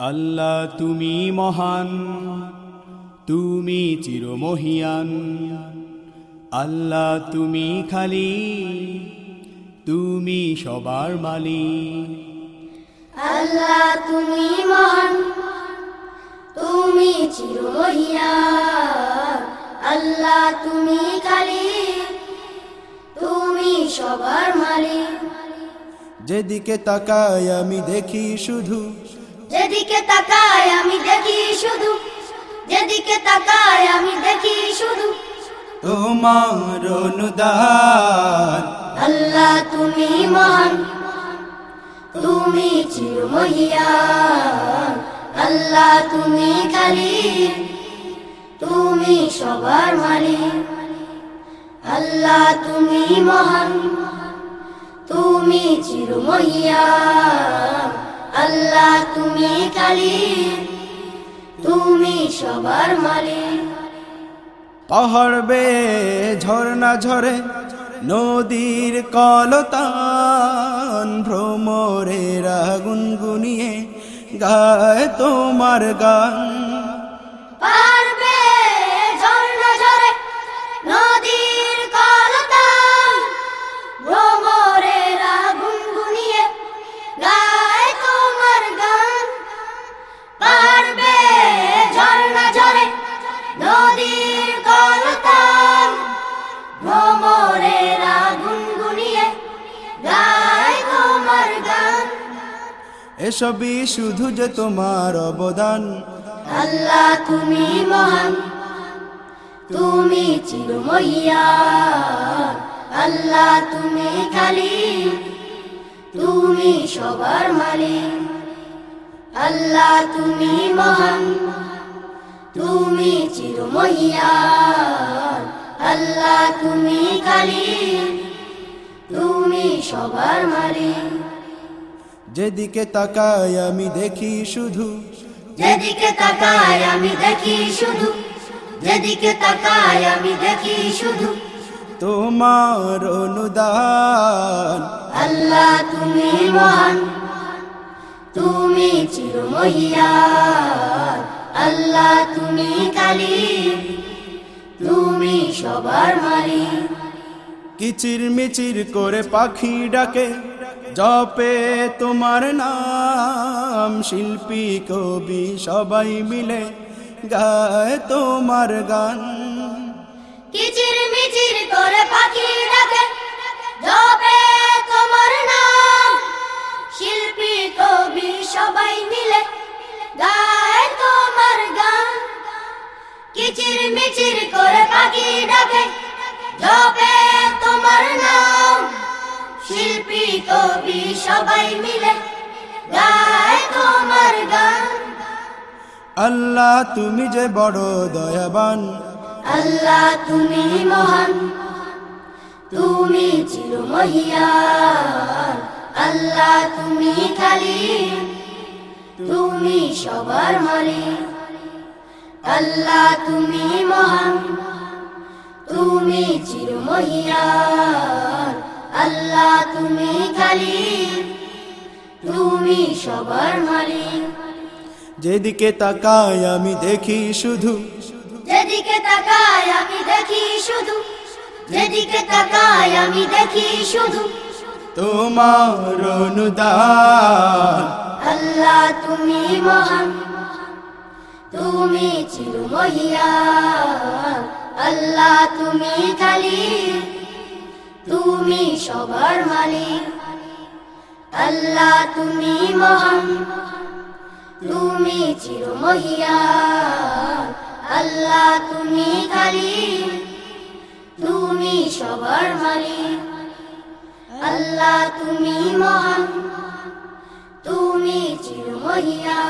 আল্লাহ তুমি মহান তুমি চিরমহিয়ান। আল্লাহ তুমি খালি তুমি সবার মালিক। আল্লাহ তুমি মহান তুমি চিরমহিয়া আল্লাহ তুমি খালি তুমি সবার মালিক। যেদিকে তাকাই আমি দেখি শুধু যেদিকে তাকায় আমি দেখি শুধু যেদিকে তাকায় আমি দেখি শুধু। তোমার অনুদান। আল্লাহ তুমি মহান। তুমি চিরমহিয়া আল্লাহ তুমি খালি তুমি সবার মালিক। আল্লাহ তুমি মহান। তুমি চিরমহিয়া আল্লাহ তুমি খালি তুমি সবার মালিক। পাহাড় বে ঝর্ণা ঝরে নদীর কলতান ভ্রমরেরা গুনগুনিয়ে গায় তোমার গান। এসবই শুধু যে তোমার অবদান। আল্লাহ, তুমি মহান। তুমি চিরমহিয়া। আল্লাহ, তুমি খালি। তুমি সবার মালিক। আল্লাহ, তুমি মহান। তুমি চিরমহিয়া। আল্লাহ, তুমি খালি। তুমি সবার মালিক। যেদিকে তাকাই আমি দেখি শুধু। যেদিকে তাকায় আমি দেখি শুধু। যেদিকে তাকায় আমি দেখি শুধু। তোমার অনুদান। আল্লাহ তুমি মহান। তুমি চিরমহিয়া আল্লাহ তুমি কালী। তুমি সবার মালিক। কিচির মিচির করে পাখি ডাকে। জপে তোমার নাম, শিল্পী, কবি, সবাই মিলে গায় তোমার গান। কিচির করে পাখি ডাকে সবাই মিলে গায় করে পাখি কবি সবাই মিলে গায় তোমার গান। আল্লাহ তুমি যে বড় দয়াবান। আল্লাহ তুমি মহান। তুমি চিরমহিয়া আল্লাহ তুমি খালি। তুমি সবার মালিক। আল্লাহ তুমি মহান। তুমি চিরমহিয়া আল্লাহ তুমি খালি তুমি সবার মালিক। যেদিকে তাকাই আমি দেখি শুধু। যেদিকে তাকায় আমি দেখি শুধু। যেদিকে তাকায় আমি দেখি শুধু। তোমার অনুদান। আল্লাহ তুমি মহান তুমি চিরমহিয়া। আল্লাহ তুমি খালি তুমি সবার মালিক। আল্লাহ তুমি মহান। তুমি চিরমহিয়া আল্লাহ তুমি খালি। তুমি সবার মালিক। আল্লাহ তুমি মহান। তুমি চিরমহিয়া